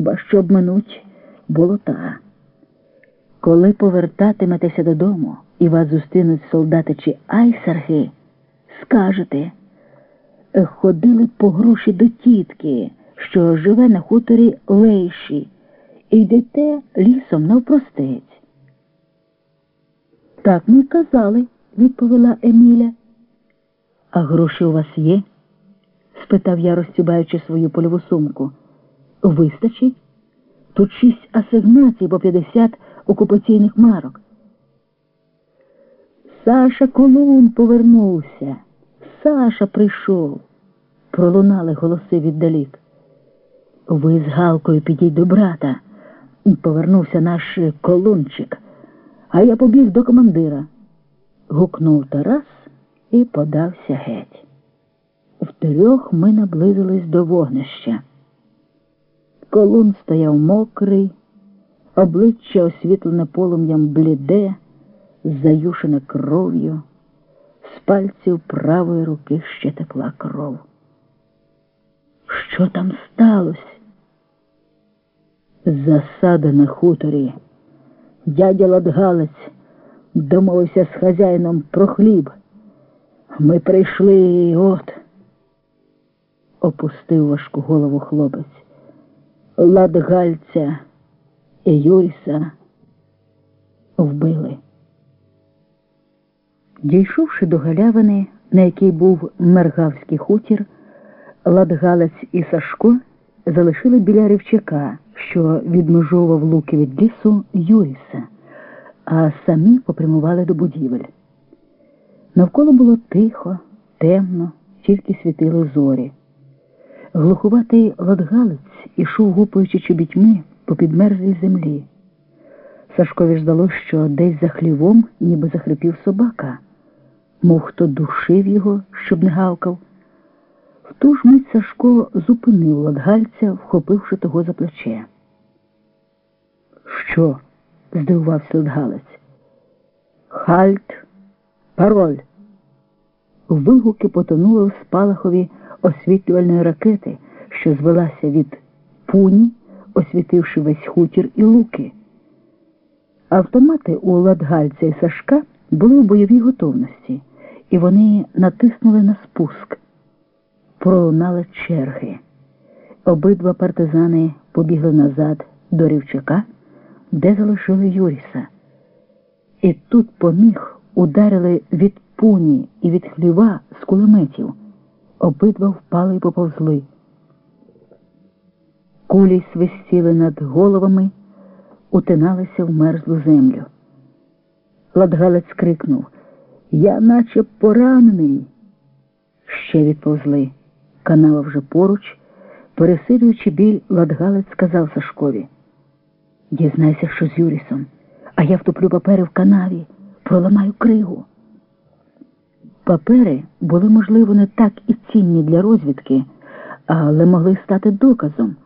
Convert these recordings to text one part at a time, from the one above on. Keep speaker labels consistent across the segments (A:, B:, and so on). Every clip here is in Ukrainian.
A: хіба що обминуть болота. Коли повертатиметеся додому і вас зустрінуть солдати чи айсарги, скажете, ходили по гроші до тітки, що живе на хуторі Лейші, і йдете лісом навпростець. Так ми казали, відповіла Еміля. А гроші у вас є? спитав я, розтюбаючи свою польову сумку. Вистачить? Тут шість асигнацій по 50 окупаційних марок. Саша Колун повернувся. Саша прийшов. Пролунали голоси віддалік. Ви з Галкою підіть до брата. Повернувся наш колунчик, а я побіг до командира. Гукнув Тарас і подався геть. Втрьох ми наблизились до вогнища. Колун стояв мокрий, обличчя освітлене полум'ям бліде, заюшене кров'ю, з пальців правої руки ще текла кров. Що там сталося? Засада на хуторі. Дядя Ладгалець домовився з хазяїном про хліб. Ми прийшли от, опустив важку голову хлопець. Ладгальця і Юріса вбили. Дійшовши до галявини, на якій був Мергавський хутір, Ладгалець і Сашко залишили біля рівчака, що відмежовував луки від лісу Юріса, а самі попрямували до будівель. Навколо було тихо, темно, тільки світили зорі. Глухуватий ладгалець ішов, гупаючи чобітьми по підмерзлій землі. Сашкові ж здалося, що десь за хлівом ніби захрипів собака, мов хто душив його, щоб не гавкав. В ту ж мить Сашко зупинив ладгальця, вхопивши того за плече. Що? здивувався ладгалець. Halt, пароль. Вигуки потонули в спалахові освітлювальної ракети, що звелася від пуні, освітивши весь хутір і луки. Автомати у Ладгальця і Сашка були в бойовій готовності, і вони натиснули на спуск. Пролунали черги. Обидва партизани побігли назад до рівчака, де залишили Юріса. І тут поміг ударили від пуні і від хліва з кулеметів. Обидва впали і поповзли. Кулі свистіли над головами, утиналися в мерзлу землю. Ладгалець крикнув Я наче поранений. Ще відповзли. Канава вже поруч, пересилюючи біль, Ладгалець сказав Сашкові. Дізнайся, що з Юрісом, а я втоплю папери в канаві, проламаю кригу. Папери були, можливо, не так і цінні для розвідки, але могли стати доказом,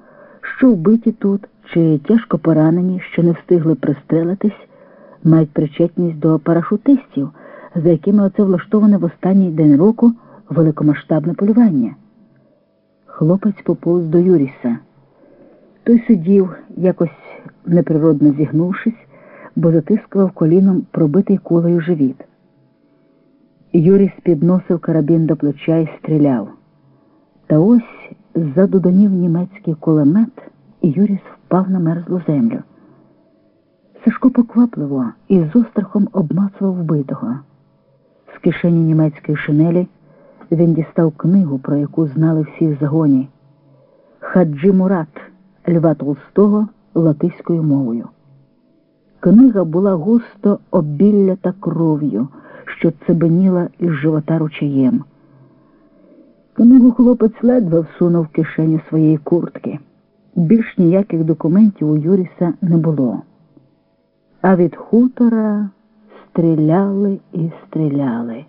A: що вбиті тут чи тяжко поранені, що не встигли пристрелитись, мають причетність до парашутистів, за якими оце влаштоване в останній день року великомасштабне полювання. Хлопець поповз до Юріса. Той сидів, якось неприродно зігнувшись, бо затискував коліном пробитий кулею живіт. Юрій підносив карабін до плеча і стріляв. Та ось задудонів німецький кулемет, і Юріс впав на мерзлу землю. Сашко поквапливо і з острахом обмацував вбитого. З кишені німецької шинелі він дістав книгу, про яку знали всі в загоні Хаджі Мурат Льва Толстого латиською мовою. Книга була густо обіллята кров'ю що цебеніла із живота ручаєм. Книгу хлопець ледве всунув кишеню своєї куртки. Більш ніяких документів у Юріса не було. А від хутора стріляли і стріляли.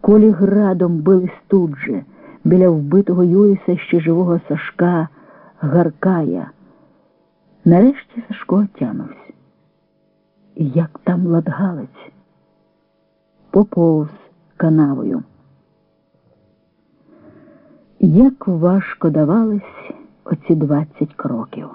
A: Колі градом бились тут же, біля вбитого Юріса ще живого Сашка Гаркая. Нарешті Сашко отямився. Як там ладгалець? поповз канавою. Як важко давались оці двадцять кроків.